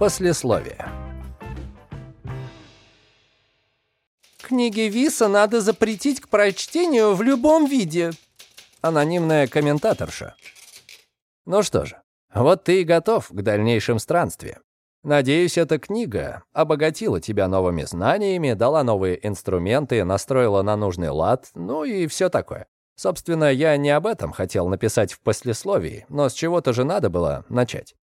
Послесловие. Книги Виса надо запретить к прочтению в любом виде. Анонимная комментаторша. Ну что же, вот ты и готов к дальнейшим странствиям. Надеюсь, эта книга обогатила тебя новыми знаниями, дала новые инструменты, настроила на нужный лад, ну и все такое. Собственно, я не об этом хотел написать в послесловии, но с чего-то же надо было начать.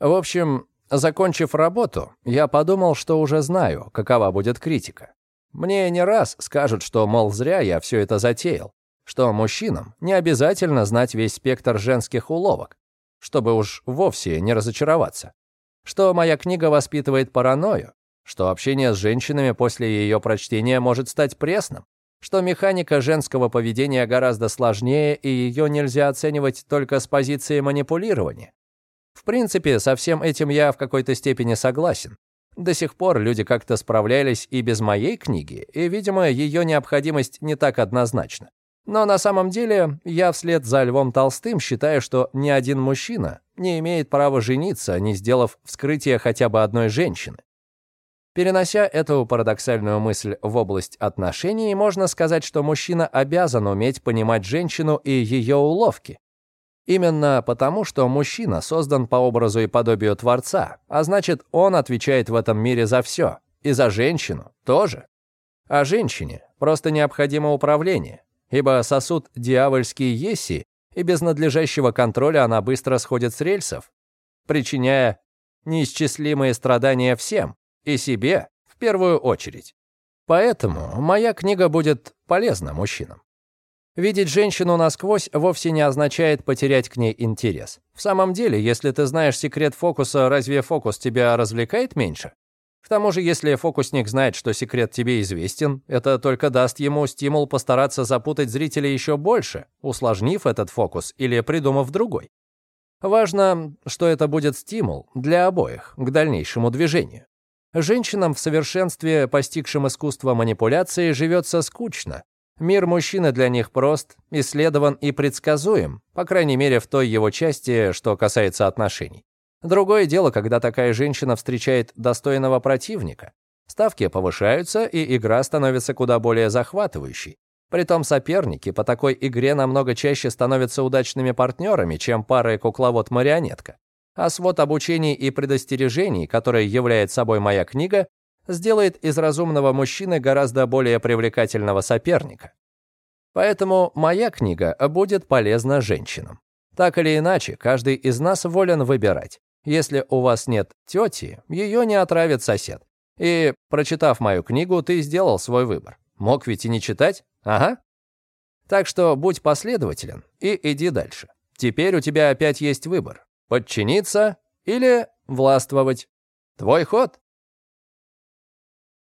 В общем, закончив работу, я подумал, что уже знаю, какова будет критика. Мне не раз скажут, что, мол, зря я все это затеял, что мужчинам не обязательно знать весь спектр женских уловок, чтобы уж вовсе не разочароваться что моя книга воспитывает паранойю, что общение с женщинами после ее прочтения может стать пресным, что механика женского поведения гораздо сложнее и ее нельзя оценивать только с позиции манипулирования. В принципе, со всем этим я в какой-то степени согласен. До сих пор люди как-то справлялись и без моей книги, и, видимо, ее необходимость не так однозначна. Но на самом деле я вслед за Львом Толстым считаю, что ни один мужчина не имеет права жениться, не сделав вскрытие хотя бы одной женщины. Перенося эту парадоксальную мысль в область отношений, можно сказать, что мужчина обязан уметь понимать женщину и ее уловки. Именно потому, что мужчина создан по образу и подобию Творца, а значит, он отвечает в этом мире за все, и за женщину тоже. А женщине просто необходимо управление, ибо сосуд дьявольский еси, и без надлежащего контроля она быстро сходит с рельсов, причиняя неисчислимые страдания всем, и себе в первую очередь. Поэтому моя книга будет полезна мужчинам. Видеть женщину насквозь вовсе не означает потерять к ней интерес. В самом деле, если ты знаешь секрет фокуса, разве фокус тебя развлекает меньше? К тому же, если фокусник знает, что секрет тебе известен, это только даст ему стимул постараться запутать зрителя еще больше, усложнив этот фокус или придумав другой. Важно, что это будет стимул для обоих к дальнейшему движению. Женщинам в совершенстве, постигшим искусство манипуляции, живется скучно. Мир мужчины для них прост, исследован и предсказуем, по крайней мере в той его части, что касается отношений. Другое дело, когда такая женщина встречает достойного противника. Ставки повышаются, и игра становится куда более захватывающей. Притом соперники по такой игре намного чаще становятся удачными партнерами, чем пара кукловод-марионетка. А свод обучений и предостережений, который является собой моя книга, сделает из разумного мужчины гораздо более привлекательного соперника. Поэтому моя книга будет полезна женщинам. Так или иначе, каждый из нас волен выбирать. Если у вас нет тети, ее не отравит сосед. И, прочитав мою книгу, ты сделал свой выбор. Мог ведь и не читать? Ага. Так что будь последователен и иди дальше. Теперь у тебя опять есть выбор. Подчиниться или властвовать. Твой ход.